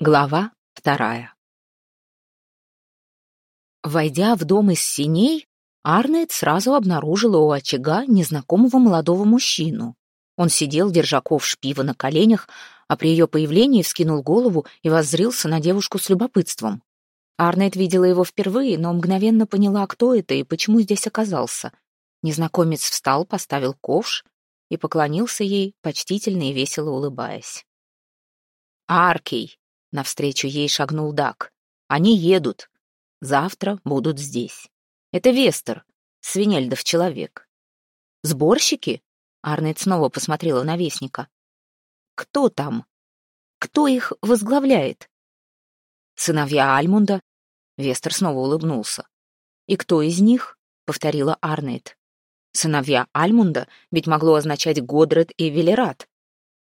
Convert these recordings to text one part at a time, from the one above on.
Глава вторая Войдя в дом из синей, Арнет сразу обнаружила у очага незнакомого молодого мужчину. Он сидел, держа ковш пива на коленях, а при ее появлении вскинул голову и воззрился на девушку с любопытством. Арнет видела его впервые, но мгновенно поняла, кто это и почему здесь оказался. Незнакомец встал, поставил ковш и поклонился ей, почтительно и весело улыбаясь. «Аркей!» Навстречу ей шагнул Дак. «Они едут. Завтра будут здесь. Это Вестер, Свинельдов человек». «Сборщики?» Арнет снова посмотрела на Вестника. «Кто там? Кто их возглавляет?» «Сыновья Альмунда?» Вестер снова улыбнулся. «И кто из них?» — повторила Арнет. «Сыновья Альмунда ведь могло означать Годред и Велерат.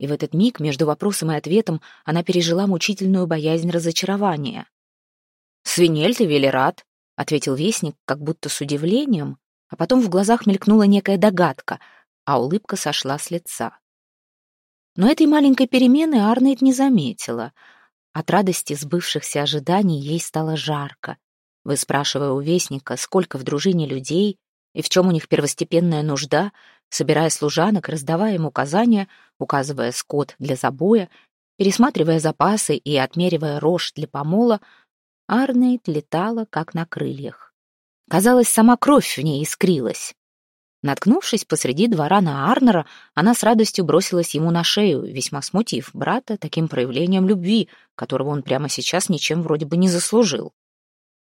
И в этот миг между вопросом и ответом она пережила мучительную боязнь разочарования. «Свинель ты, Велерат», — ответил вестник, как будто с удивлением, а потом в глазах мелькнула некая догадка, а улыбка сошла с лица. Но этой маленькой перемены Арнейд не заметила. От радости сбывшихся ожиданий ей стало жарко. Вы спрашивая у вестника, сколько в дружине людей и в чем у них первостепенная нужда, собирая служанок, раздавая им указания, указывая скот для забоя, пересматривая запасы и отмеривая рожь для помола, Арнейд летала, как на крыльях. Казалось, сама кровь в ней искрилась. Наткнувшись посреди двора на Арнера, она с радостью бросилась ему на шею, весьма смутив брата таким проявлением любви, которого он прямо сейчас ничем вроде бы не заслужил.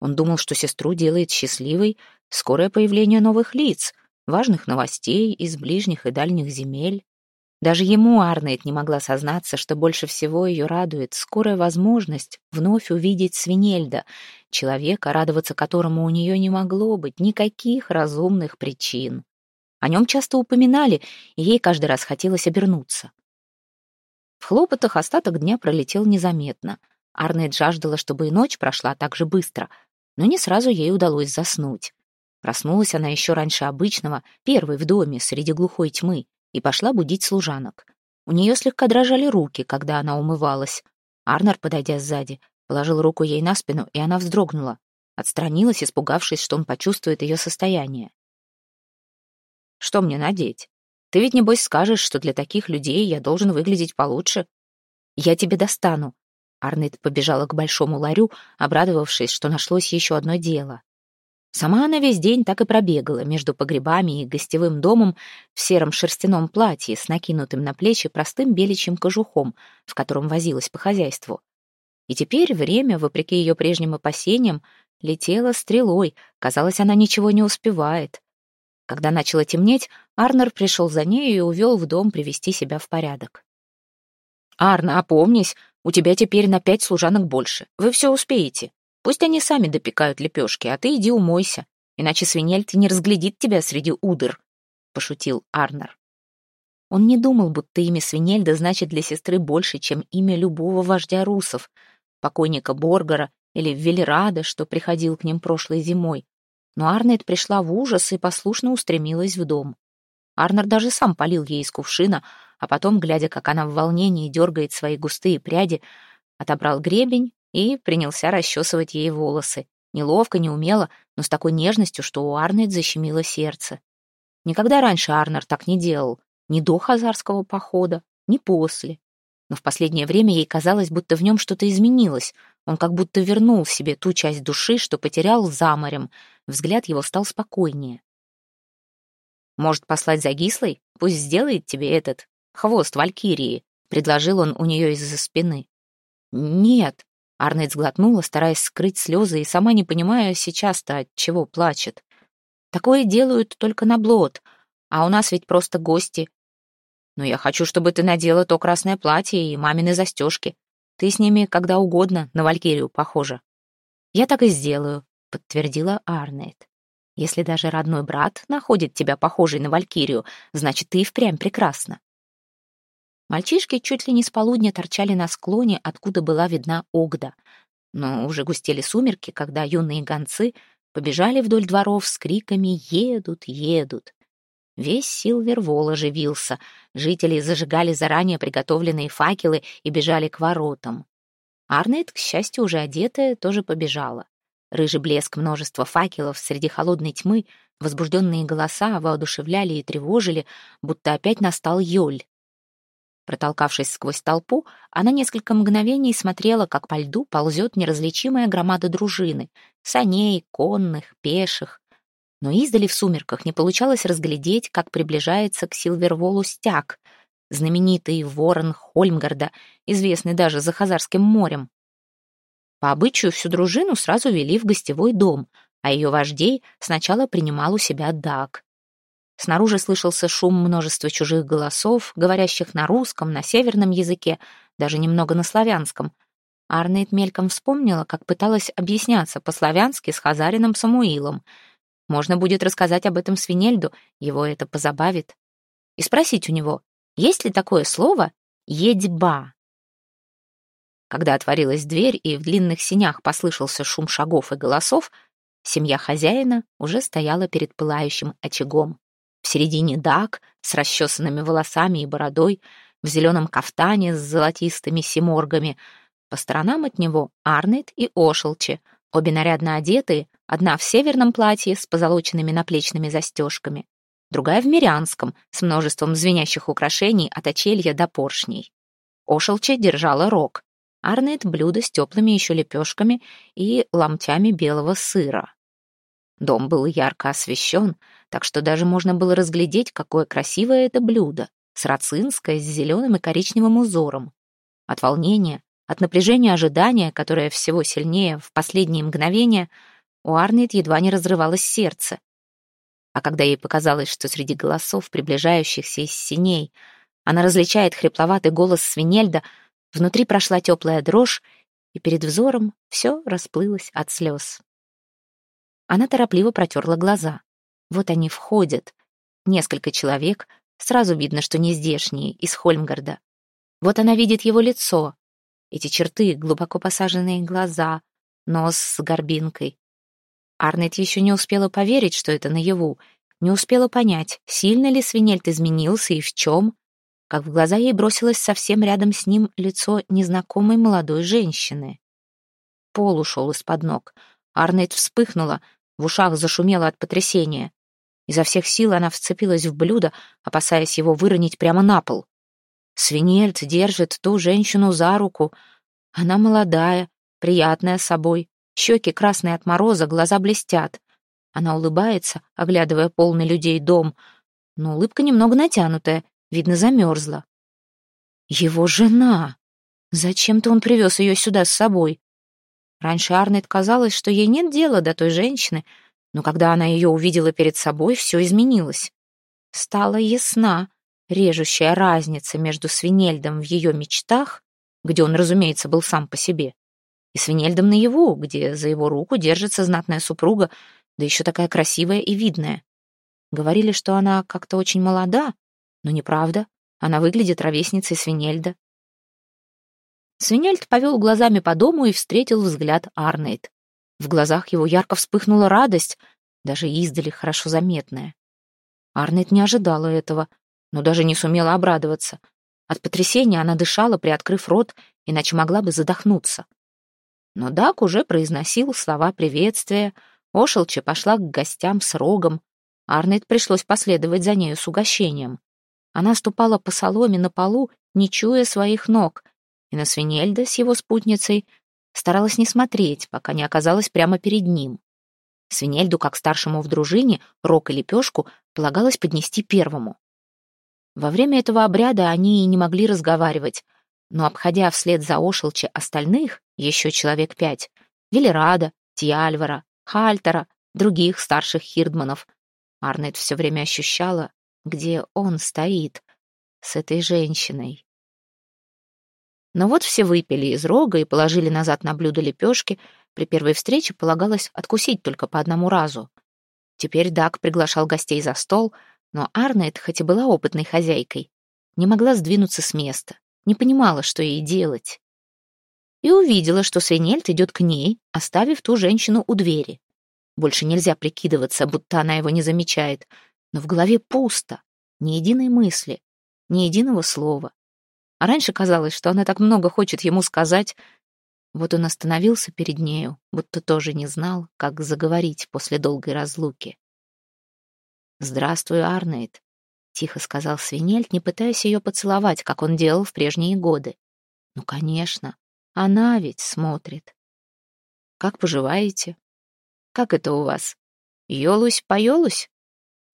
Он думал, что сестру делает счастливой скорое появление новых лиц, важных новостей из ближних и дальних земель. Даже ему Арнейд не могла сознаться, что больше всего ее радует скорая возможность вновь увидеть Свинельда, человека, радоваться которому у нее не могло быть никаких разумных причин. О нем часто упоминали, и ей каждый раз хотелось обернуться. В хлопотах остаток дня пролетел незаметно. Арнейд жаждала, чтобы и ночь прошла так же быстро, но не сразу ей удалось заснуть. Проснулась она еще раньше обычного, первой в доме, среди глухой тьмы, и пошла будить служанок. У нее слегка дрожали руки, когда она умывалась. Арнер, подойдя сзади, положил руку ей на спину, и она вздрогнула. Отстранилась, испугавшись, что он почувствует ее состояние. «Что мне надеть? Ты ведь, небось, скажешь, что для таких людей я должен выглядеть получше. Я тебе достану». Арнет побежала к большому ларю, обрадовавшись, что нашлось еще одно дело. Сама она весь день так и пробегала между погребами и гостевым домом в сером шерстяном платье с накинутым на плечи простым беличьим кожухом, в котором возилась по хозяйству. И теперь время, вопреки ее прежним опасениям, летело стрелой, казалось, она ничего не успевает. Когда начало темнеть, Арнер пришел за ней и увел в дом привести себя в порядок. «Арна, опомнись, у тебя теперь на пять служанок больше, вы все успеете», Пусть они сами допекают лепешки, а ты иди умойся, иначе свинельт не разглядит тебя среди удр», — пошутил Арнер. Он не думал, будто имя Свинельда значит для сестры больше, чем имя любого вождя русов, покойника Боргара или Велерада, что приходил к ним прошлой зимой. Но Арнет пришла в ужас и послушно устремилась в дом. Арнер даже сам полил ей из кувшина, а потом, глядя, как она в волнении дергает свои густые пряди, отобрал гребень и принялся расчесывать ей волосы. Неловко, неумело, но с такой нежностью, что у Арнольд защемило сердце. Никогда раньше Арнер так не делал, ни до хазарского похода, ни после. Но в последнее время ей казалось, будто в нем что-то изменилось. Он как будто вернул себе ту часть души, что потерял за морем. Взгляд его стал спокойнее. «Может, послать за Гислой? Пусть сделает тебе этот хвост валькирии», — предложил он у нее из-за спины. «Нет», Арнольд сглотнула, стараясь скрыть слезы, и сама не понимая сейчас-то, от чего плачет. Такое делают только на блот, а у нас ведь просто гости. Но я хочу, чтобы ты надела то красное платье и мамины застежки. Ты с ними когда угодно на Валькирию похожа. Я так и сделаю, подтвердила Арнет. Если даже родной брат находит тебя похожей на Валькирию, значит, ты и впрямь прекрасна. Мальчишки чуть ли не с полудня торчали на склоне, откуда была видна Огда. Но уже густели сумерки, когда юные гонцы побежали вдоль дворов с криками «Едут, едут!». Весь Силвервол оживился. Жители зажигали заранее приготовленные факелы и бежали к воротам. Арнейд, к счастью, уже одетая, тоже побежала. Рыжий блеск множества факелов среди холодной тьмы, возбужденные голоса воодушевляли и тревожили, будто опять настал Йоль. Протолкавшись сквозь толпу, она несколько мгновений смотрела, как по льду ползет неразличимая громада дружины — саней, конных, пеших. Но издали в сумерках не получалось разглядеть, как приближается к Силверволу стяг, знаменитый ворон Хольмгарда, известный даже за Хазарским морем. По обычаю всю дружину сразу вели в гостевой дом, а ее вождей сначала принимал у себя Даг. Снаружи слышался шум множества чужих голосов, говорящих на русском, на северном языке, даже немного на славянском. Арнейд мельком вспомнила, как пыталась объясняться по-славянски с Хазарином Самуилом. Можно будет рассказать об этом Свинельду, его это позабавит. И спросить у него, есть ли такое слово «едьба»? Когда отворилась дверь и в длинных синях послышался шум шагов и голосов, семья хозяина уже стояла перед пылающим очагом. В середине Дак с расчесанными волосами и бородой, в зеленом кафтане с золотистыми симоргами. По сторонам от него Арнет и Ошелчи, обе нарядно одетые, одна в северном платье с позолоченными наплечными застежками, другая в мирянском, с множеством звенящих украшений от очелья до поршней. Ошелчи держала рог, Арнет — блюдо с теплыми еще лепешками и ломтями белого сыра. Дом был ярко освещен, так что даже можно было разглядеть, какое красивое это блюдо, срацинское, с зеленым и коричневым узором. От волнения, от напряжения ожидания, которое всего сильнее в последние мгновения, у Арнет едва не разрывалось сердце. А когда ей показалось, что среди голосов, приближающихся из синей, она различает хрипловатый голос Свинельда, внутри прошла теплая дрожь, и перед взором все расплылось от слез. Она торопливо протерла глаза. Вот они входят. Несколько человек. Сразу видно, что не здешние, из Хольмгарда. Вот она видит его лицо. Эти черты, глубоко посаженные глаза, нос с горбинкой. Арнет еще не успела поверить, что это наяву, не успела понять, сильно ли Свинельт изменился и в чем, как в глаза ей бросилось совсем рядом с ним лицо незнакомой молодой женщины. Пол ушел из-под ног. Арнет вспыхнула, в ушах зашумело от потрясения. Изо всех сил она вцепилась в блюдо, опасаясь его выронить прямо на пол. Свинельц держит ту женщину за руку. Она молодая, приятная собой, щеки красные от мороза, глаза блестят. Она улыбается, оглядывая полный людей дом, но улыбка немного натянутая, видно, замерзла. Его жена! Зачем-то он привез ее сюда с собой. Раньше Арнет казалось, что ей нет дела до той женщины, но когда она ее увидела перед собой, все изменилось. Стала ясна режущая разница между Свинельдом в ее мечтах, где он, разумеется, был сам по себе, и Свинельдом наяву, где за его руку держится знатная супруга, да еще такая красивая и видная. Говорили, что она как-то очень молода, но неправда. Она выглядит ровесницей Свинельда. Свинельд повел глазами по дому и встретил взгляд Арнейд. В глазах его ярко вспыхнула радость, даже издали хорошо заметная. Арнейд не ожидала этого, но даже не сумела обрадоваться. От потрясения она дышала, приоткрыв рот, иначе могла бы задохнуться. Но Дак уже произносил слова приветствия, Ошелча пошла к гостям с рогом. Арнейд пришлось последовать за нею с угощением. Она ступала по соломе на полу, не чуя своих ног — и на Свинельда с его спутницей старалась не смотреть, пока не оказалась прямо перед ним. Свинельду, как старшему в дружине, рог и лепешку полагалось поднести первому. Во время этого обряда они и не могли разговаривать, но, обходя вслед за Ошелче остальных, еще человек пять, Велерада, Тиальвара, Хальтера, других старших хирдманов, Арнет все время ощущала, где он стоит, с этой женщиной. Но вот все выпили из рога и положили назад на блюдо лепешки. При первой встрече полагалось откусить только по одному разу. Теперь Дак приглашал гостей за стол, но Арнет, хоть и была опытной хозяйкой, не могла сдвинуться с места, не понимала, что ей делать. И увидела, что Свинельт идет к ней, оставив ту женщину у двери. Больше нельзя прикидываться, будто она его не замечает, но в голове пусто, ни единой мысли, ни единого слова. А раньше казалось, что она так много хочет ему сказать. Вот он остановился перед нею, будто тоже не знал, как заговорить после долгой разлуки. «Здравствуй, Арнейд», — тихо сказал Свинельд, не пытаясь ее поцеловать, как он делал в прежние годы. «Ну, конечно, она ведь смотрит». «Как поживаете?» «Как это у вас? Ёлусь-поёлусь?»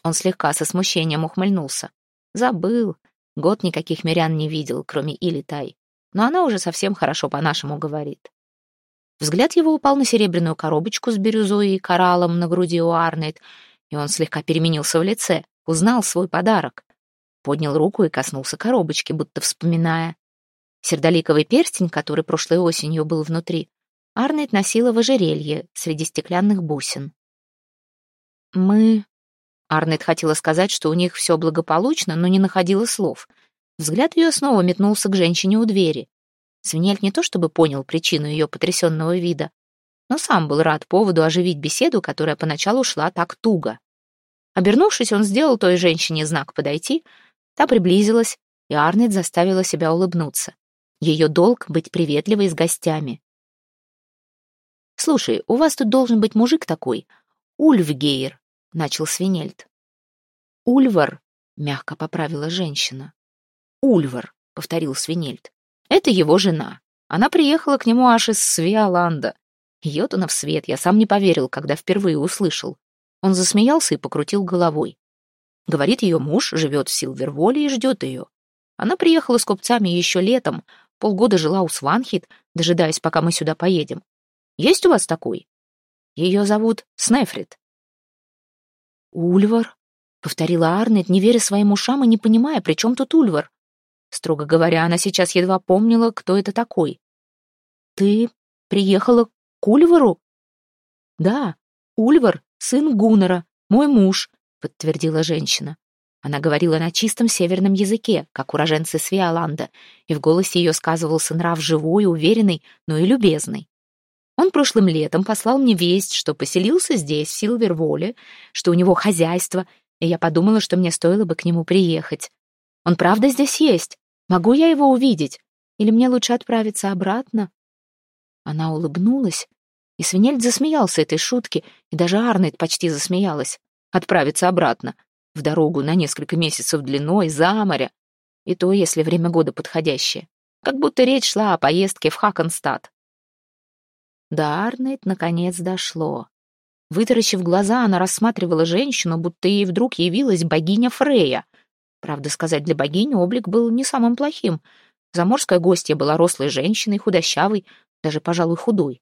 Он слегка со смущением ухмыльнулся. «Забыл. Год никаких мирян не видел, кроме Илитай. Но она уже совсем хорошо по-нашему говорит». Взгляд его упал на серебряную коробочку с бирюзой и кораллом на груди у Арнейд, и он слегка переменился в лице, узнал свой подарок. Поднял руку и коснулся коробочки, будто вспоминая. Сердоликовый перстень, который прошлой осенью был внутри, Арнейд носила в ожерелье среди стеклянных бусин. «Мы...» Арнет хотела сказать, что у них все благополучно, но не находила слов. Взгляд ее снова метнулся к женщине у двери. Свинельд не то чтобы понял причину ее потрясенного вида, но сам был рад поводу оживить беседу, которая поначалу шла так туго. Обернувшись, он сделал той женщине знак подойти, та приблизилась, и Арнет заставила себя улыбнуться. Ее долг — быть приветливой с гостями. «Слушай, у вас тут должен быть мужик такой, Ульфгейр, начал Свинельд. «Ульвар», — мягко поправила женщина. «Ульвар», — повторил Свинельд. «Это его жена. Она приехала к нему аж из Свиоланда. Йотунов свет, я сам не поверил, когда впервые услышал. Он засмеялся и покрутил головой. Говорит, ее муж живет в Силверволе и ждет ее. Она приехала с купцами еще летом, полгода жила у Сванхит, дожидаясь, пока мы сюда поедем. Есть у вас такой? Ее зовут Снефрит. «Ульвар?» — повторила Арнет, не веря своим ушам и не понимая, при чем тут Ульвар. Строго говоря, она сейчас едва помнила, кто это такой. «Ты приехала к Ульвару?» «Да, Ульвар, сын Гуннера, мой муж», — подтвердила женщина. Она говорила на чистом северном языке, как уроженцы Свиоланда, и в голосе ее сказывался нрав живой, уверенный, но и любезный. Он прошлым летом послал мне весть, что поселился здесь, в Силверволе, что у него хозяйство, и я подумала, что мне стоило бы к нему приехать. Он правда здесь есть? Могу я его увидеть? Или мне лучше отправиться обратно?» Она улыбнулась, и Свинельд засмеялся этой шутке, и даже Арнет почти засмеялась. «Отправиться обратно, в дорогу на несколько месяцев длиной, за море, и то, если время года подходящее. Как будто речь шла о поездке в Хакенстад. До Арнейд наконец дошло. Вытаращив глаза, она рассматривала женщину, будто ей вдруг явилась богиня Фрея. Правда сказать, для богини облик был не самым плохим. Заморская гостья была рослой женщиной, худощавой, даже, пожалуй, худой.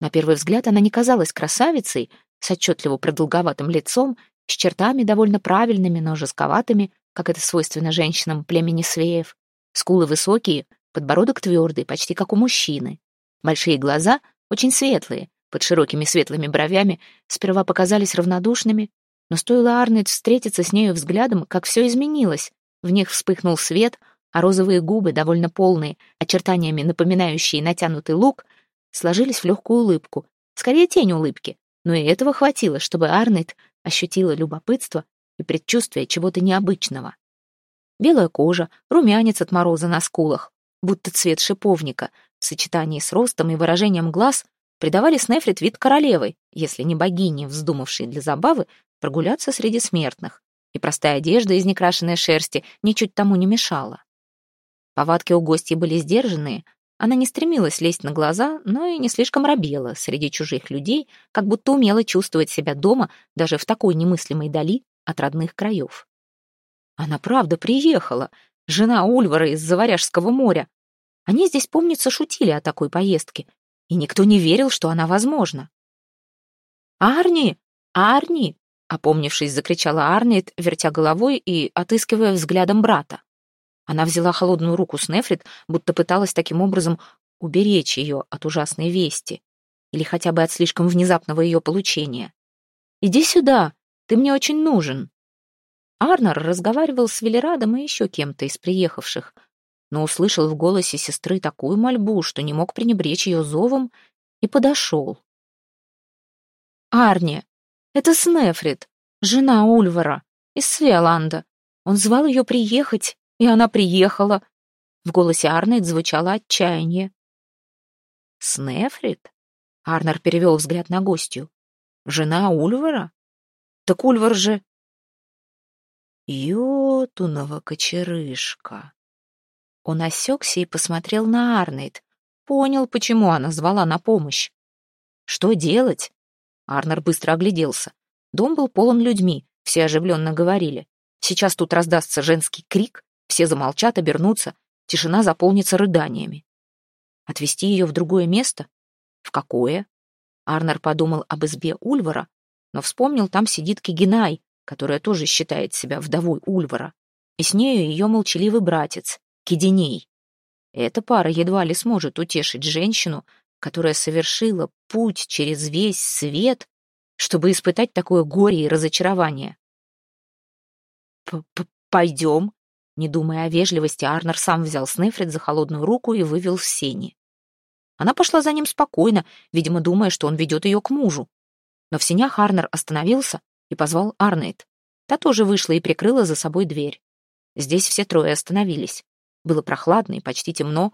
На первый взгляд она не казалась красавицей, с отчетливо продолговатым лицом, с чертами довольно правильными, но жестковатыми, как это свойственно женщинам племени Свеев. Скулы высокие, подбородок твердый, почти как у мужчины. Большие глаза очень светлые, под широкими светлыми бровями, сперва показались равнодушными, но стоило Арнольд встретиться с нею взглядом, как все изменилось. В них вспыхнул свет, а розовые губы, довольно полные, очертаниями напоминающие натянутый лук, сложились в легкую улыбку, скорее тень улыбки, но и этого хватило, чтобы Арнольд ощутила любопытство и предчувствие чего-то необычного. Белая кожа, румянец от мороза на скулах, будто цвет шиповника, в сочетании с ростом и выражением глаз придавали Снефрит вид королевы, если не богини, вздумавшей для забавы прогуляться среди смертных, и простая одежда из некрашенной шерсти ничуть тому не мешала. Повадки у гостей были сдержанные, она не стремилась лезть на глаза, но и не слишком робела среди чужих людей, как будто умела чувствовать себя дома даже в такой немыслимой дали от родных краев. Она правда приехала, жена Ульвара из Заваряжского моря, они здесь, помнится, шутили о такой поездке, и никто не верил, что она возможна. «Арни! Арни!» — опомнившись, закричала Арнит, вертя головой и отыскивая взглядом брата. Она взяла холодную руку Снефрит, будто пыталась таким образом уберечь ее от ужасной вести или хотя бы от слишком внезапного ее получения. «Иди сюда, ты мне очень нужен». Арнер разговаривал с Велерадом и еще кем-то из приехавших — но услышал в голосе сестры такую мольбу, что не мог пренебречь ее зовом, и подошел. «Арни, это Снефрит, жена Ульвара, из Свиоланда. Он звал ее приехать, и она приехала». В голосе Арнет звучало отчаяние. Снефрит? Арнер перевел взгляд на гостью. Жена Ульвара? Так Ульвар же... Йотунова кочерышка. Он осекся и посмотрел на Арнейд. Понял, почему она звала на помощь. Что делать? Арнер быстро огляделся. Дом был полон людьми, все оживленно говорили. Сейчас тут раздастся женский крик, все замолчат, обернутся, тишина заполнится рыданиями. Отвезти ее в другое место? В какое? Арнер подумал об избе Ульвара, но вспомнил, там сидит Кигинай, которая тоже считает себя вдовой Ульвара, и с нею ее молчаливый братец, Кидиней. Эта пара едва ли сможет утешить женщину, которая совершила путь через весь свет, чтобы испытать такое горе и разочарование. П -п «Пойдем», не думая о вежливости, Арнер сам взял Снефрит за холодную руку и вывел в сени. Она пошла за ним спокойно, видимо, думая, что он ведет ее к мужу. Но в сенях Арнер остановился и позвал Арнейд. Та тоже вышла и прикрыла за собой дверь. Здесь все трое остановились. Было прохладно и почти темно.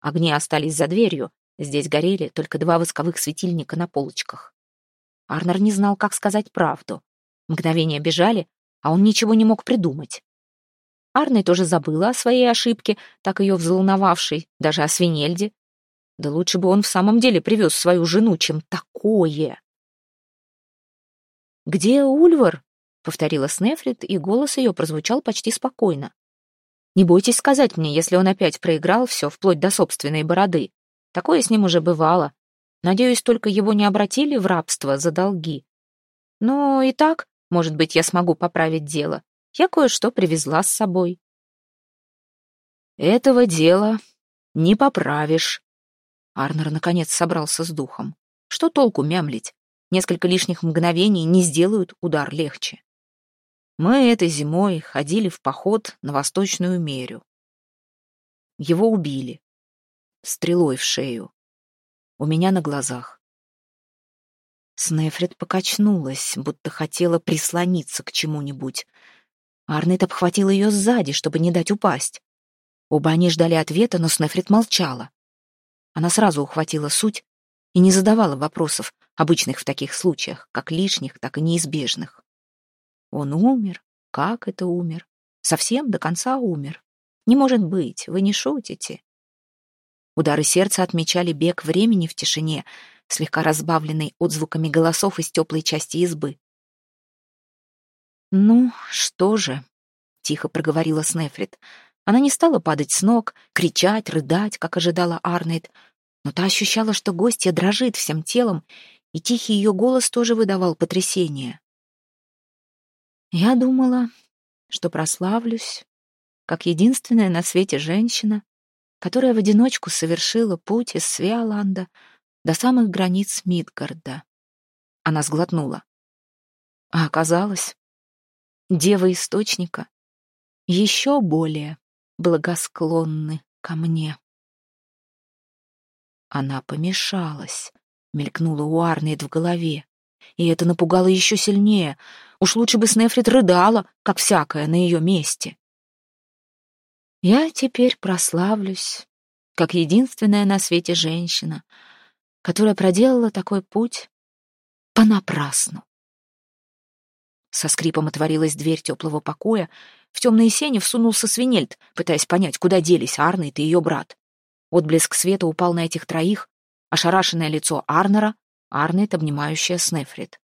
Огни остались за дверью. Здесь горели только два восковых светильника на полочках. Арнер не знал, как сказать правду. Мгновения бежали, а он ничего не мог придумать. Арней тоже забыла о своей ошибке, так ее взволновавшей, даже о свинельде. Да лучше бы он в самом деле привез свою жену, чем такое. «Где Ульвар?» — повторила Снефрит, и голос ее прозвучал почти спокойно. «Не бойтесь сказать мне, если он опять проиграл все, вплоть до собственной бороды. Такое с ним уже бывало. Надеюсь, только его не обратили в рабство за долги. Но и так, может быть, я смогу поправить дело. Я кое-что привезла с собой». «Этого дела не поправишь», Арнер наконец собрался с духом. Что толку мямлить? Несколько лишних мгновений не сделают удар легче. Мы этой зимой ходили в поход на Восточную Мерю. Его убили. Стрелой в шею. У меня на глазах. Снефрит покачнулась, будто хотела прислониться к чему-нибудь. Арнет обхватил ее сзади, чтобы не дать упасть. Оба они ждали ответа, но Снефрит молчала. Она сразу ухватила суть и не задавала вопросов, обычных в таких случаях, как лишних, так и неизбежных. Он умер? Как это умер? Совсем до конца умер? Не может быть, вы не шутите. Удары сердца отмечали бег времени в тишине, слегка разбавленный отзвуками голосов из теплой части избы. «Ну, что же?» — тихо проговорила Снефрит. Она не стала падать с ног, кричать, рыдать, как ожидала Арнейд, но та ощущала, что гостья дрожит всем телом, и тихий ее голос тоже выдавал потрясение. Я думала, что прославлюсь, как единственная на свете женщина, которая в одиночку совершила путь из Свиоланда до самых границ Мидгарда. Она сглотнула. А оказалось, дева Источника еще более благосклонны ко мне. Она помешалась, мелькнула у Арнейд в голове. И это напугало еще сильнее. Уж лучше бы Снефрит рыдала, как всякая, на ее месте. Я теперь прославлюсь, как единственная на свете женщина, которая проделала такой путь понапрасну. Со скрипом отворилась дверь теплого покоя, в темные сени всунулся свинельд, пытаясь понять, куда делись Арнейд и ее брат. Отблеск света упал на этих троих, ошарашенное лицо Арнера, Арнейд, обнимающая Снефрит.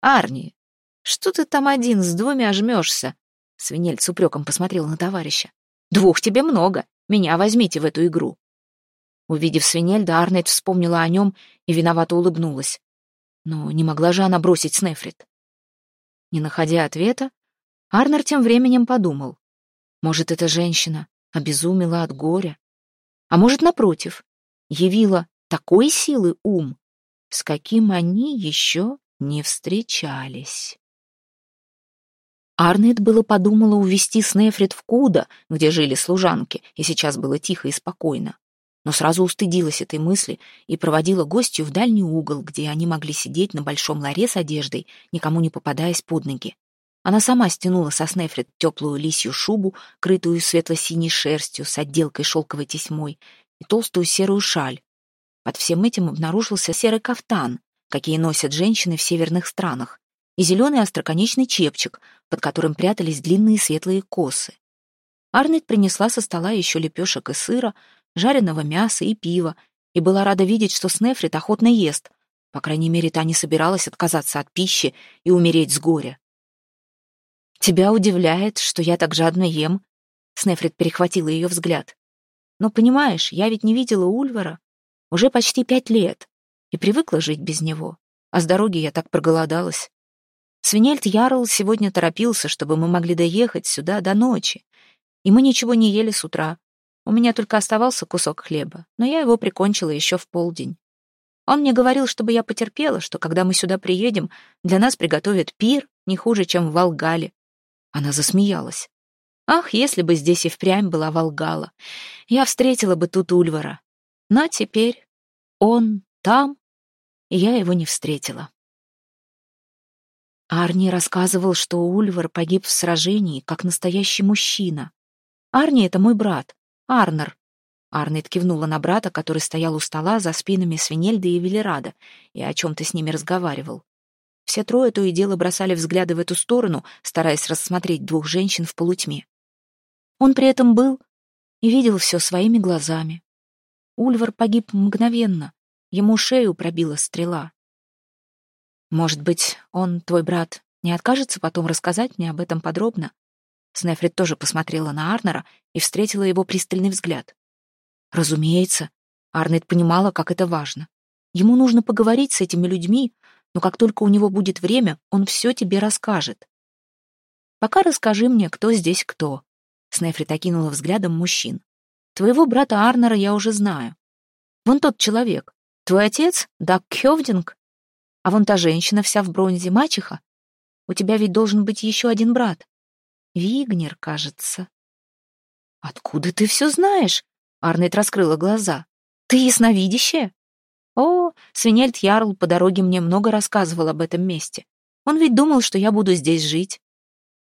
«Арни, что ты там один с двумя жмешься?» Свинельд с упреком посмотрел на товарища. «Двух тебе много, меня возьмите в эту игру». Увидев Свинельда, Арнейд вспомнила о нем и виновато улыбнулась. Но не могла же она бросить Снефрит. Не находя ответа, Арнер тем временем подумал. Может, эта женщина обезумела от горя? А может, напротив, явила такой силы ум, с каким они еще не встречались? Арнет было подумала увести Снефрит в Куда, где жили служанки, и сейчас было тихо и спокойно. Но сразу устыдилась этой мысли и проводила гостью в дальний угол, где они могли сидеть на большом ларе с одеждой, никому не попадаясь под ноги. Она сама стянула со Снефрит теплую лисью шубу, крытую светло-синей шерстью с отделкой шелковой тесьмой, и толстую серую шаль. Под всем этим обнаружился серый кафтан, какие носят женщины в северных странах, и зеленый остроконечный чепчик, под которым прятались длинные светлые косы. Арнет принесла со стола еще лепешек и сыра, жареного мяса и пива, и была рада видеть, что Снефрит охотно ест. По крайней мере, та не собиралась отказаться от пищи и умереть с горя. «Тебя удивляет, что я так жадно ем?» Снефрит перехватила ее взгляд. «Но понимаешь, я ведь не видела Ульвара уже почти пять лет и привыкла жить без него, а с дороги я так проголодалась. Свинельд Ярл сегодня торопился, чтобы мы могли доехать сюда до ночи, и мы ничего не ели с утра. У меня только оставался кусок хлеба, но я его прикончила еще в полдень. Он мне говорил, чтобы я потерпела, что когда мы сюда приедем, для нас приготовят пир не хуже, чем в Волгале. Она засмеялась. Ах, если бы здесь и впрямь была Волгала, я встретила бы тут Ульвара. Но теперь он там, и я его не встретила. Арни рассказывал, что Ульвар погиб в сражении, как настоящий мужчина. Арни — это мой брат, Арнер. Арнет кивнула на брата, который стоял у стола за спинами Свинельды и Велерада, и о чем-то с ними разговаривал. Все трое то и дело бросали взгляды в эту сторону, стараясь рассмотреть двух женщин в полутьме. Он при этом был и видел все своими глазами. Ульвар погиб мгновенно, ему шею пробила стрела. Может быть, он, твой брат, не откажется потом рассказать мне об этом подробно? Снефрит тоже посмотрела на Арнера и встретила его пристальный взгляд. Разумеется, Арнет понимала, как это важно. Ему нужно поговорить с этими людьми, но как только у него будет время, он все тебе расскажет. Пока расскажи мне, кто здесь кто. Снефрит окинула взглядом мужчин. Твоего брата Арнера я уже знаю. Вон тот человек. Твой отец, Дак Хёвдинг, а вон та женщина вся в бронзе, мачеха. У тебя ведь должен быть еще один брат. Вигнер, кажется. Откуда ты все знаешь? Арнет раскрыла глаза. Ты ясновидящая? О, Свинельд Ярл по дороге мне много рассказывал об этом месте. Он ведь думал, что я буду здесь жить.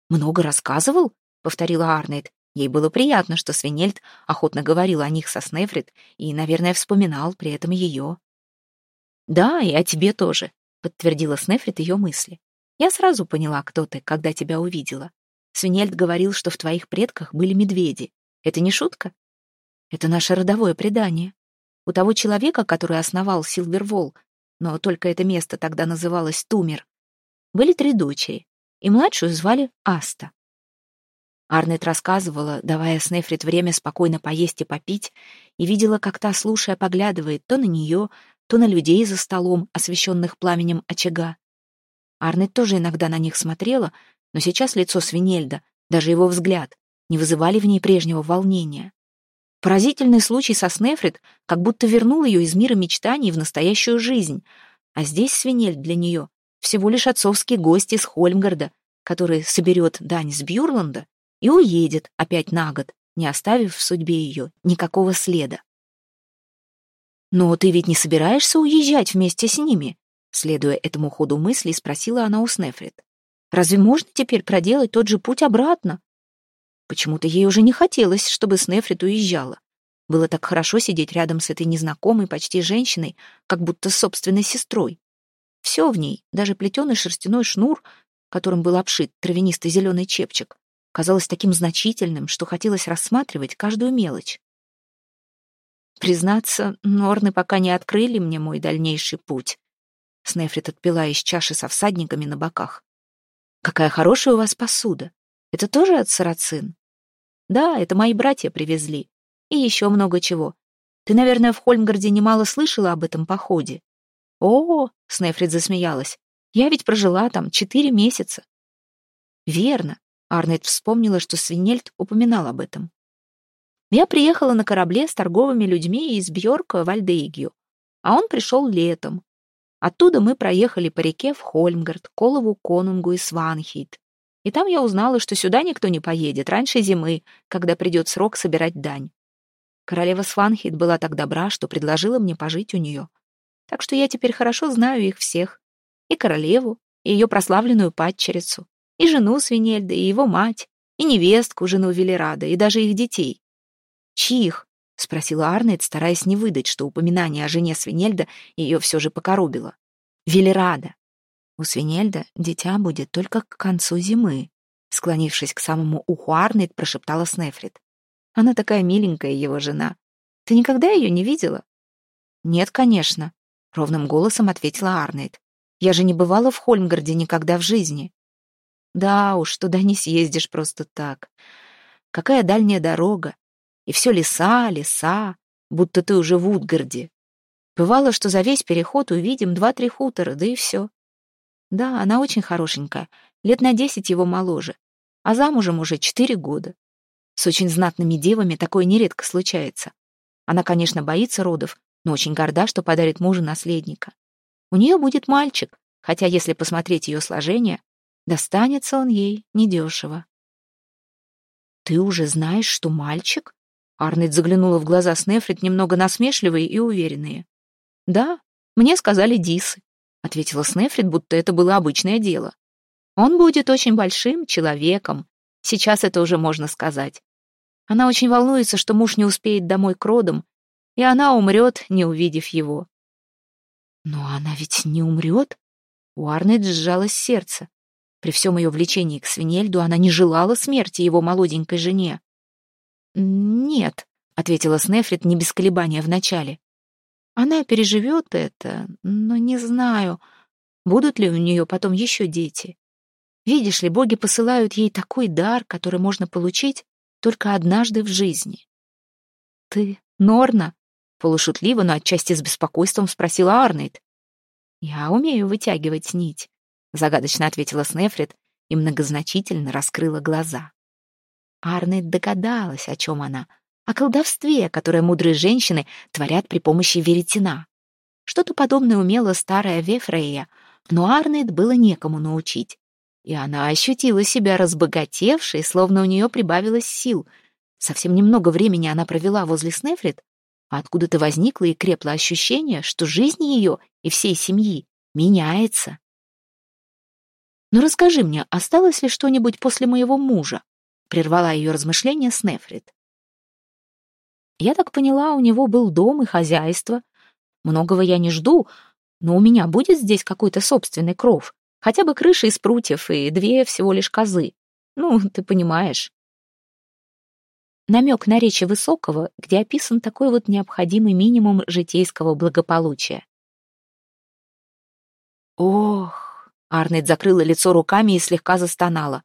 Много рассказывал? Повторила Арнет. Ей было приятно, что Свинельд охотно говорил о них со Снефрит и, наверное, вспоминал при этом ее. «Да, и о тебе тоже подтвердила Снефрит ее мысли. Я сразу поняла, кто ты, когда тебя увидела. Свинельд говорил, что в твоих предках были медведи. Это не шутка? Это наше родовое предание. У того человека, который основал Силвервол, но только это место тогда называлось Тумер, были три дочери, и младшую звали Аста. Арнет рассказывала, давая Снефрит время спокойно поесть и попить, и видела, как та, слушая, поглядывает то на нее, то на людей за столом, освещенных пламенем очага. Арнет тоже иногда на них смотрела, но сейчас лицо Свинельда, даже его взгляд, не вызывали в ней прежнего волнения. Поразительный случай со Снефрит как будто вернул ее из мира мечтаний в настоящую жизнь, а здесь Свинельд для нее всего лишь отцовский гость из Хольмгарда, который соберет дань с Бьюрланда и уедет опять на год, не оставив в судьбе ее никакого следа. «Но ты ведь не собираешься уезжать вместе с ними?» Следуя этому ходу мысли, спросила она у Снефрит. «Разве можно теперь проделать тот же путь обратно?» Почему-то ей уже не хотелось, чтобы Снефрит уезжала. Было так хорошо сидеть рядом с этой незнакомой почти женщиной, как будто собственной сестрой. Все в ней, даже плетеный шерстяной шнур, которым был обшит травянистый зеленый чепчик, казалось таким значительным, что хотелось рассматривать каждую мелочь. Признаться, Норны пока не открыли мне мой дальнейший путь. Снефрит отпила из чаши со всадниками на боках. Какая хорошая у вас посуда. Это тоже от сарацин? Да, это мои братья привезли. И еще много чего. Ты, наверное, в Хольмгарде немало слышала об этом походе. О, Снефрит засмеялась. Я ведь прожила там четыре месяца. Верно. Арнет вспомнила, что Свинельд упоминал об этом. Я приехала на корабле с торговыми людьми из Бьорка в Альдейгию, а он пришел летом. Оттуда мы проехали по реке в Хольмгард, Колову, Конунгу и Сванхейт. И там я узнала, что сюда никто не поедет раньше зимы, когда придет срок собирать дань. Королева Сванхейт была так добра, что предложила мне пожить у нее. Так что я теперь хорошо знаю их всех. И королеву, и ее прославленную падчерицу, и жену Свинельда, и его мать, и невестку, жену Велерада, и даже их детей. Чьих? спросила Арнет, стараясь не выдать, что упоминание о жене Свинельда ее все же покоробило. Велерада. У Свинельда дитя будет только к концу зимы, склонившись к самому уху Арнет, прошептала Снефрит. Она такая миленькая, его жена. Ты никогда ее не видела? Нет, конечно, ровным голосом ответила Арнет. Я же не бывала в Хольмгарде никогда в жизни. Да уж, туда не съездишь просто так. Какая дальняя дорога. И все леса, леса, будто ты уже в Утгарде. Бывало, что за весь переход увидим два-три хутора, да и все. Да, она очень хорошенькая, лет на десять его моложе, а замужем уже четыре года. С очень знатными девами такое нередко случается. Она, конечно, боится родов, но очень горда, что подарит мужу наследника. У нее будет мальчик, хотя, если посмотреть ее сложение, достанется он ей недешево. «Ты уже знаешь, что мальчик?» Арнольд заглянула в глаза Снефрит, немного насмешливые и уверенные. «Да, мне сказали Дисы», — ответила Снефрит, будто это было обычное дело. «Он будет очень большим человеком. Сейчас это уже можно сказать. Она очень волнуется, что муж не успеет домой к родам, и она умрет, не увидев его. Но она ведь не умрет? У Арнольд сжалось сердце. При всем ее влечении к Свинельду она не желала смерти его молоденькой жене. «Нет», — ответила Снефрит не без колебания вначале. «Она переживет это, но не знаю, будут ли у нее потом еще дети. Видишь ли, боги посылают ей такой дар, который можно получить только однажды в жизни». «Ты Норна?» — полушутливо, но отчасти с беспокойством спросила Арнейд. «Я умею вытягивать нить», — загадочно ответила Снефрит и многозначительно раскрыла глаза. Арнет догадалась, о чем она. О колдовстве, которое мудрые женщины творят при помощи веретена. Что-то подобное умела старая Вефрея, но Арнет было некому научить. И она ощутила себя разбогатевшей, словно у нее прибавилось сил. Совсем немного времени она провела возле Снефрит, а откуда-то возникло и крепло ощущение, что жизнь ее и всей семьи меняется. Но расскажи мне, осталось ли что-нибудь после моего мужа? Прервала ее размышления Снефрит. Я так поняла, у него был дом и хозяйство. Многого я не жду, но у меня будет здесь какой-то собственный кров. Хотя бы крыша из прутьев и две всего лишь козы. Ну, ты понимаешь. Намек на речи Высокого, где описан такой вот необходимый минимум житейского благополучия. Ох, Арнет закрыла лицо руками и слегка застонала.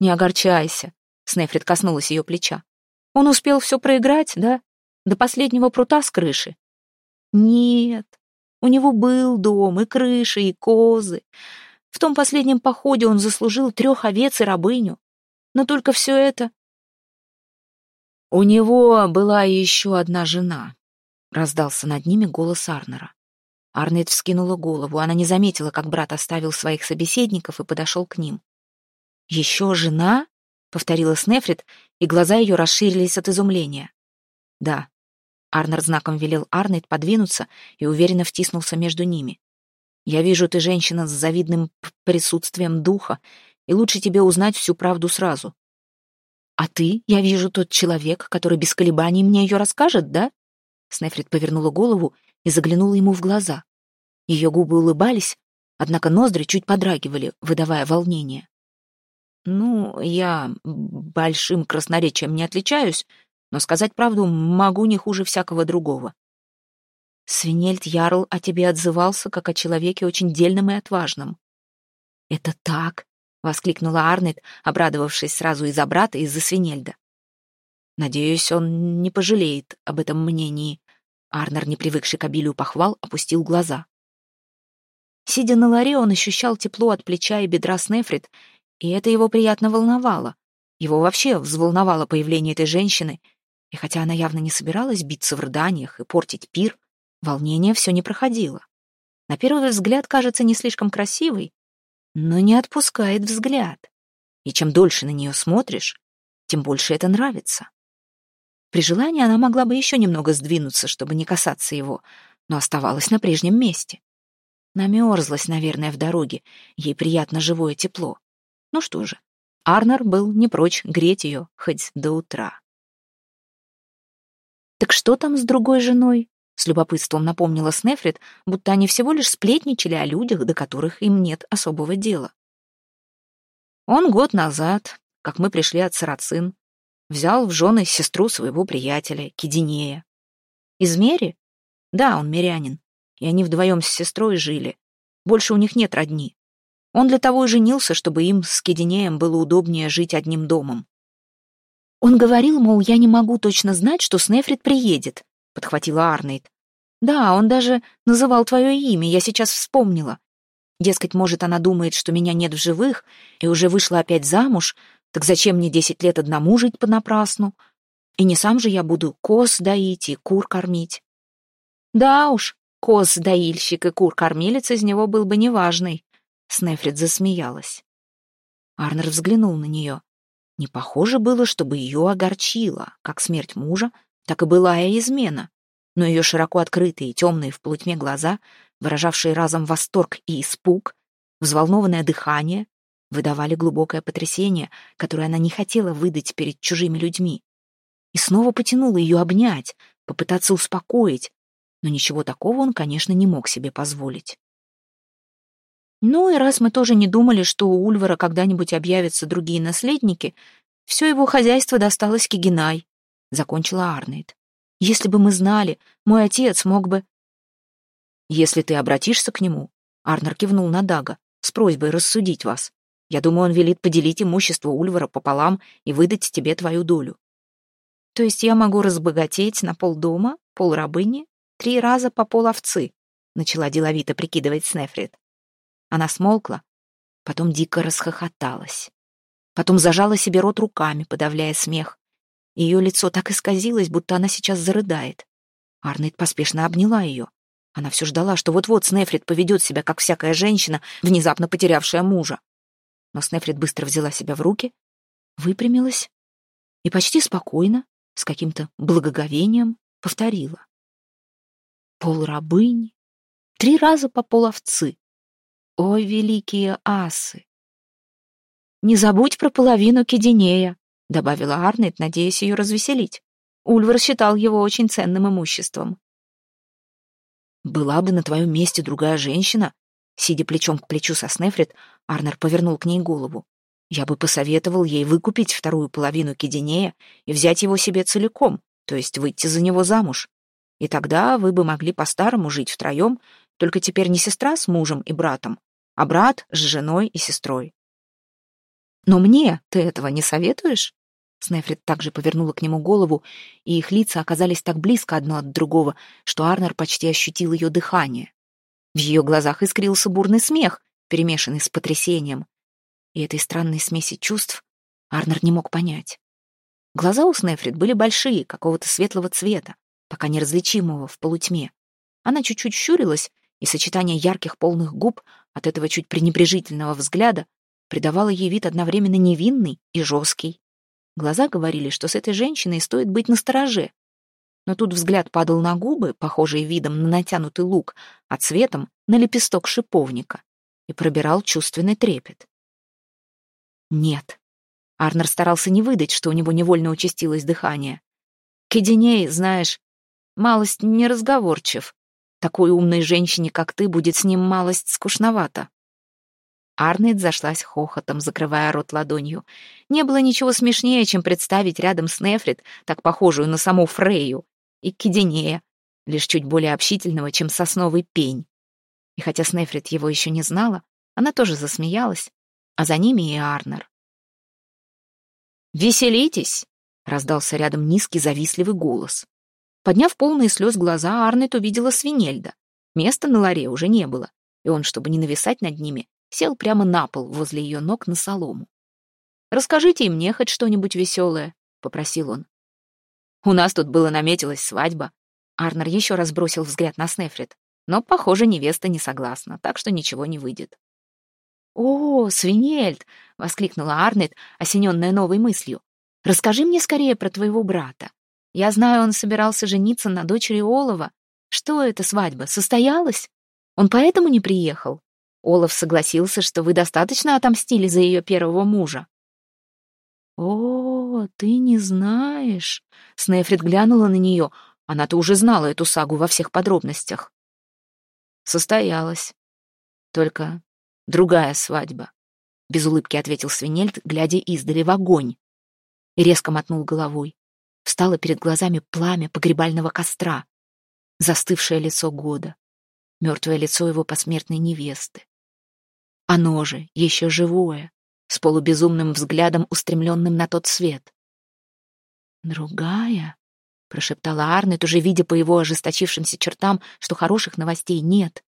«Не огорчайся», — Снефрит коснулась ее плеча. «Он успел все проиграть, да? До последнего прута с крыши?» «Нет, у него был дом, и крыши, и козы. В том последнем походе он заслужил трех овец и рабыню. Но только все это...» «У него была еще одна жена», — раздался над ними голос Арнера. Арнет вскинула голову. Она не заметила, как брат оставил своих собеседников и подошел к ним. «Еще жена?» — повторила Снефрит, и глаза ее расширились от изумления. «Да». Арнер знаком велел Арнет подвинуться и уверенно втиснулся между ними. «Я вижу, ты женщина с завидным присутствием духа, и лучше тебе узнать всю правду сразу. А ты, я вижу, тот человек, который без колебаний мне ее расскажет, да?» Снефрит повернула голову и заглянула ему в глаза. Ее губы улыбались, однако ноздри чуть подрагивали, выдавая волнение. «Ну, я большим красноречием не отличаюсь, но сказать правду могу не хуже всякого другого». Свинельд Ярл о тебе отзывался, как о человеке очень дельном и отважном. «Это так!» — воскликнула Арнет, обрадовавшись сразу из-за брата и из-за Свинельда. «Надеюсь, он не пожалеет об этом мнении». Арнер, не привыкший к обилию похвал, опустил глаза. Сидя на ларе, он ощущал тепло от плеча и бедра Снефрит, и это его приятно волновало. Его вообще взволновало появление этой женщины, и хотя она явно не собиралась биться в рыданиях и портить пир, волнение все не проходило. На первый взгляд кажется не слишком красивой, но не отпускает взгляд. И чем дольше на нее смотришь, тем больше это нравится. При желании она могла бы еще немного сдвинуться, чтобы не касаться его, но оставалась на прежнем месте. Намерзлась, наверное, в дороге. Ей приятно живое тепло. Ну что же, Арнер был не прочь греть ее хоть до утра. «Так что там с другой женой?» С любопытством напомнила Снефрит, будто они всего лишь сплетничали о людях, до которых им нет особого дела. Он год назад, как мы пришли от Сарацин, взял в жены сестру своего приятеля, Кединея. Из Мери? Да, он мирянин. И они вдвоем с сестрой жили. Больше у них нет родни. Он для того и женился, чтобы им с Кединеем было удобнее жить одним домом. Он говорил, мол, я не могу точно знать, что Снефрит приедет, подхватила Арнейд. Да, он даже называл твое имя, я сейчас вспомнила. Дескать, может, она думает, что меня нет в живых, и уже вышла опять замуж, так зачем мне десять лет одному жить понапрасну? И не сам же я буду коз доить и кур кормить. Да уж, коз-доильщик и кур-кормилец из него был бы неважный. Снефрит засмеялась. Арнер взглянул на нее. Не похоже было, чтобы ее огорчило, как смерть мужа, так и былая измена. Но ее широко открытые, темные в полутьме глаза, выражавшие разом восторг и испуг, взволнованное дыхание, выдавали глубокое потрясение, которое она не хотела выдать перед чужими людьми. И снова потянула ее обнять, попытаться успокоить, но ничего такого он, конечно, не мог себе позволить. Ну и раз мы тоже не думали, что у Ульвара когда-нибудь объявятся другие наследники, все его хозяйство досталось Кигинай, — закончила Арнейд. Если бы мы знали, мой отец мог бы... Если ты обратишься к нему, — Арнер кивнул на Дага, — с просьбой рассудить вас. Я думаю, он велит поделить имущество Ульвара пополам и выдать тебе твою долю. То есть я могу разбогатеть на полдома, полрабыни, три раза по пол овцы, — начала деловито прикидывать Снефрит. Она смолкла, потом дико расхохоталась. Потом зажала себе рот руками, подавляя смех. Ее лицо так исказилось, будто она сейчас зарыдает. Арнольд поспешно обняла ее. Она все ждала, что вот-вот Снефрит поведет себя, как всякая женщина, внезапно потерявшая мужа. Но Снефрит быстро взяла себя в руки, выпрямилась и почти спокойно, с каким-то благоговением, повторила. Пол рабыни, три раза по пол овцы, о, великие асы! «Не забудь про половину Кединея», — добавила Арнет, надеясь ее развеселить. Ульвар считал его очень ценным имуществом. «Была бы на твоем месте другая женщина», сидя плечом к плечу со Снефрит, Арнер повернул к ней голову. «Я бы посоветовал ей выкупить вторую половину Кединея и взять его себе целиком, то есть выйти за него замуж. И тогда вы бы могли по-старому жить втроем, только теперь не сестра с мужем и братом, а брат с женой и сестрой. «Но мне ты этого не советуешь?» Снефрит также повернула к нему голову, и их лица оказались так близко одно от другого, что Арнер почти ощутил ее дыхание. В ее глазах искрился бурный смех, перемешанный с потрясением. И этой странной смеси чувств Арнер не мог понять. Глаза у Снефрит были большие, какого-то светлого цвета, пока неразличимого в полутьме. Она чуть-чуть щурилась, и сочетание ярких полных губ от этого чуть пренебрежительного взгляда придавало ей вид одновременно невинный и жесткий. Глаза говорили, что с этой женщиной стоит быть настороже. Но тут взгляд падал на губы, похожие видом на натянутый лук, а цветом — на лепесток шиповника, и пробирал чувственный трепет. Нет. Арнер старался не выдать, что у него невольно участилось дыхание. Кединей, знаешь, малость неразговорчив. Такой умной женщине, как ты, будет с ним малость скучновато. Арнейд зашлась хохотом, закрывая рот ладонью. Не было ничего смешнее, чем представить рядом с Нефрит, так похожую на саму Фрейю, и Кеденея, лишь чуть более общительного, чем сосновый пень. И хотя Снефрит его еще не знала, она тоже засмеялась, а за ними и Арнер. «Веселитесь!» — раздался рядом низкий завистливый голос. Подняв полные слез глаза, Арнет увидела свинельда. Места на ларе уже не было, и он, чтобы не нависать над ними, сел прямо на пол возле ее ног на солому. «Расскажите и мне хоть что-нибудь веселое», — попросил он. «У нас тут было наметилась свадьба». Арнер еще раз бросил взгляд на Снефрит, но, похоже, невеста не согласна, так что ничего не выйдет. «О, свинельд!» — воскликнула Арнет, осененная новой мыслью. «Расскажи мне скорее про твоего брата. Я знаю, он собирался жениться на дочери Олова. Что это свадьба? Состоялась? Он поэтому не приехал? Олов согласился, что вы достаточно отомстили за ее первого мужа. «О, ты не знаешь!» Снефрит глянула на нее, Она-то уже знала эту сагу во всех подробностях. Состоялась. Только другая свадьба. Без улыбки ответил Свинельд, глядя издали в огонь. И резко мотнул головой. Встало перед глазами пламя погребального костра. Застывшее лицо года. Мертвое лицо его посмертной невесты. Оно же, еще живое, с полубезумным взглядом, устремленным на тот свет. «Другая?» — прошептала Арнет, уже видя по его ожесточившимся чертам, что хороших новостей нет.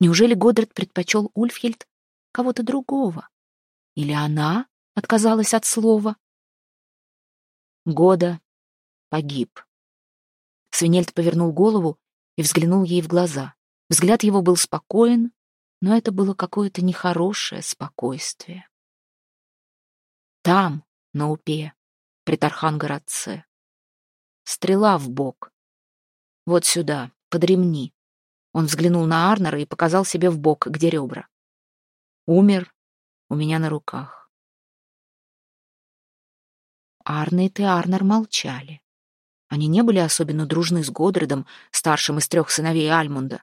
Неужели Годред предпочел Ульфхельд кого-то другого? Или она отказалась от слова? Года погиб. Свинельд повернул голову и взглянул ей в глаза. Взгляд его был спокоен, но это было какое-то нехорошее спокойствие. Там, на Упе, при Тархан-городце. Стрела в бок. Вот сюда, под ремни. Он взглянул на Арнера и показал себе в бок, где ребра. Умер у меня на руках. Арнейт и Арнер молчали. Они не были особенно дружны с Годредом, старшим из трех сыновей Альмунда.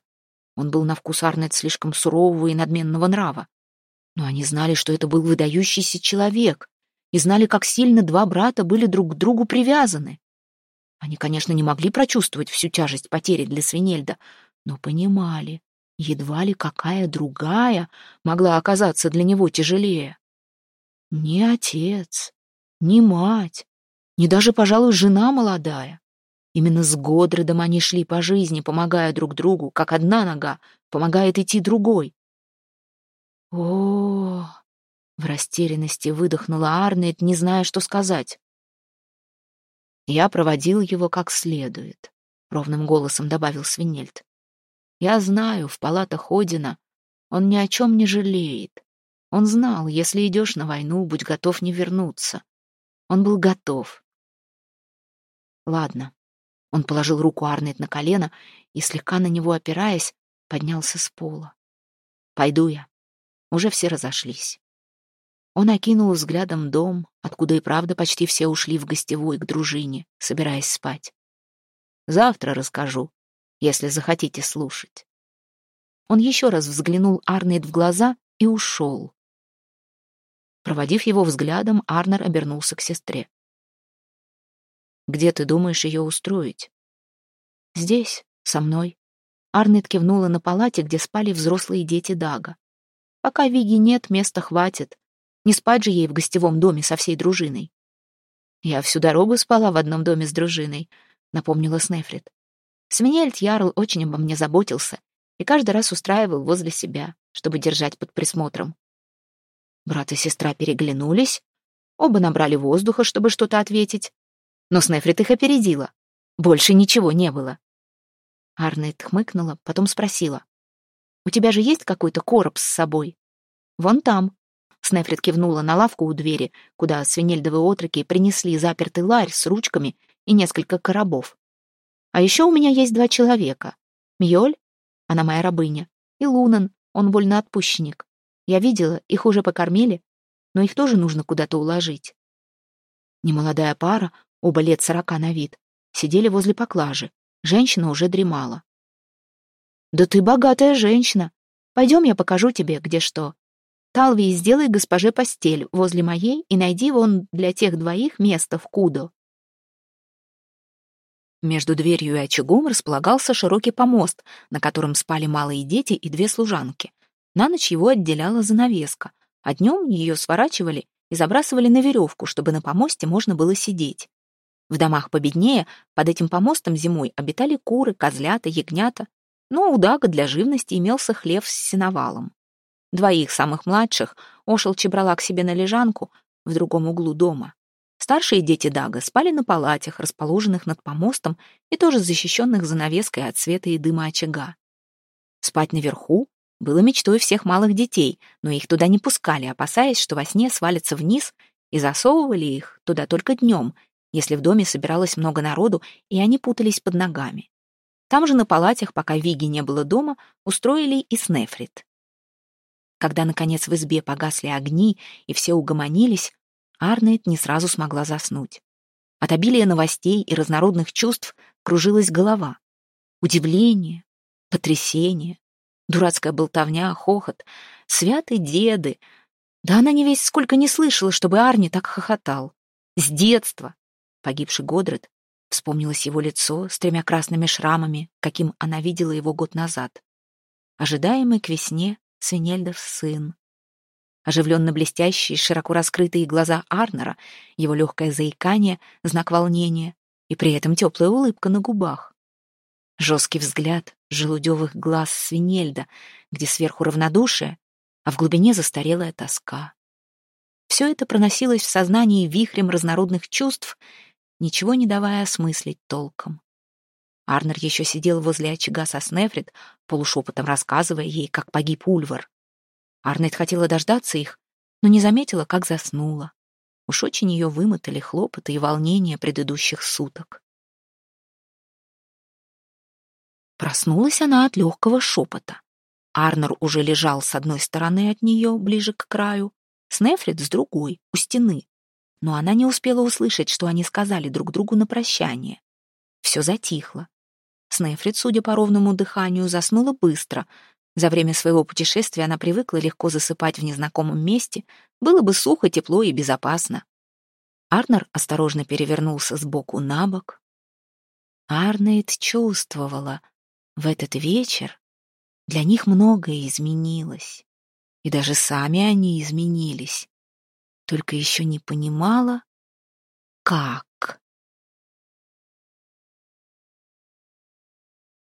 Он был на вкус Арнет слишком сурового и надменного нрава. Но они знали, что это был выдающийся человек, и знали, как сильно два брата были друг к другу привязаны. Они, конечно, не могли прочувствовать всю тяжесть потери для Свинельда, но понимали, едва ли какая другая могла оказаться для него тяжелее. Ни отец, ни мать, ни даже, пожалуй, жена молодая. Именно с Годредом они шли по жизни, помогая друг другу, как одна нога помогает идти другой. О, в растерянности выдохнула Арнет, не зная, что сказать. «Я проводил его как следует», — ровным голосом добавил Свинельд. «Я знаю, в палатах Одина он ни о чем не жалеет. Он знал, если идешь на войну, будь готов не вернуться. Он был готов. Ладно. Он положил руку Арнет на колено и, слегка на него опираясь, поднялся с пола. Пойду я. Уже все разошлись. Он окинул взглядом дом, откуда и правда почти все ушли в гостевой к дружине, собираясь спать. Завтра расскажу, если захотите слушать. Он еще раз взглянул Арнейд в глаза и ушел. Проводив его взглядом, Арнер обернулся к сестре. «Где ты думаешь ее устроить?» «Здесь, со мной». Арнет кивнула на палате, где спали взрослые дети Дага. «Пока Виги нет, места хватит. Не спать же ей в гостевом доме со всей дружиной. «Я всю дорогу спала в одном доме с дружиной», — напомнила Снефрит. Свинельд Ярл очень обо мне заботился и каждый раз устраивал возле себя, чтобы держать под присмотром. Брат и сестра переглянулись, оба набрали воздуха, чтобы что-то ответить, но Снефрит их опередила. Больше ничего не было. Арнет хмыкнула, потом спросила. «У тебя же есть какой-то короб с собой?» «Вон там», Снефрит кивнула на лавку у двери, куда свинельдовые отроки принесли запертый ларь с ручками и несколько коробов. А еще у меня есть два человека. Мьёль, она моя рабыня, и Лунан, он вольноотпущенник. Я видела, их уже покормили, но их тоже нужно куда-то уложить. Немолодая пара, оба лет сорока на вид, сидели возле поклажи. Женщина уже дремала. «Да ты богатая женщина. Пойдем, я покажу тебе, где что. Талви, сделай госпоже постель возле моей и найди вон для тех двоих место в Кудо. Между дверью и очагом располагался широкий помост, на котором спали малые дети и две служанки. На ночь его отделяла занавеска, а днем ее сворачивали и забрасывали на веревку, чтобы на помосте можно было сидеть. В домах победнее под этим помостом зимой обитали куры, козлята, ягнята, но у Дага для живности имелся хлев с сеновалом. Двоих самых младших Ошелчи брала к себе на лежанку в другом углу дома. Старшие дети Дага спали на палатях, расположенных над помостом и тоже защищенных занавеской от света и дыма очага. Спать наверху было мечтой всех малых детей, но их туда не пускали, опасаясь, что во сне свалятся вниз, и засовывали их туда только днем, если в доме собиралось много народу, и они путались под ногами. Там же на палатях, пока Виги не было дома, устроили и Снефрит. Когда, наконец, в избе погасли огни и все угомонились, Арнет не сразу смогла заснуть. От обилия новостей и разнородных чувств кружилась голова. Удивление, потрясение, дурацкая болтовня, хохот, святые деды. Да она не весь сколько не слышала, чтобы Арни так хохотал. С детства. Погибший Годред Вспомнилось его лицо с тремя красными шрамами, каким она видела его год назад. Ожидаемый к весне Свинельдов сын. Оживленно блестящие, широко раскрытые глаза Арнера, его легкое заикание, знак волнения, и при этом теплая улыбка на губах. Жесткий взгляд желудевых глаз Свинельда, где сверху равнодушие, а в глубине застарелая тоска. Все это проносилось в сознании вихрем разнородных чувств ничего не давая осмыслить толком. Арнер еще сидел возле очага со Снефрит, полушепотом рассказывая ей, как погиб Ульвар. Арнет хотела дождаться их, но не заметила, как заснула. Уж очень ее вымотали хлопоты и волнения предыдущих суток. Проснулась она от легкого шепота. Арнер уже лежал с одной стороны от нее, ближе к краю, Снефрит с другой, у стены но она не успела услышать, что они сказали друг другу на прощание. Все затихло. Снефрит, судя по ровному дыханию, заснула быстро. За время своего путешествия она привыкла легко засыпать в незнакомом месте. Было бы сухо, тепло и безопасно. Арнер осторожно перевернулся с боку на бок. Арнейд чувствовала, в этот вечер для них многое изменилось. И даже сами они изменились только еще не понимала, как.